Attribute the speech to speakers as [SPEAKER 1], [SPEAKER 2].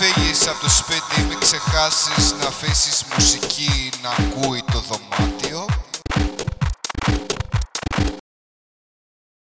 [SPEAKER 1] φύγεις από το σπίτι, μην ξεχάσεις να αφήσεις μουσική.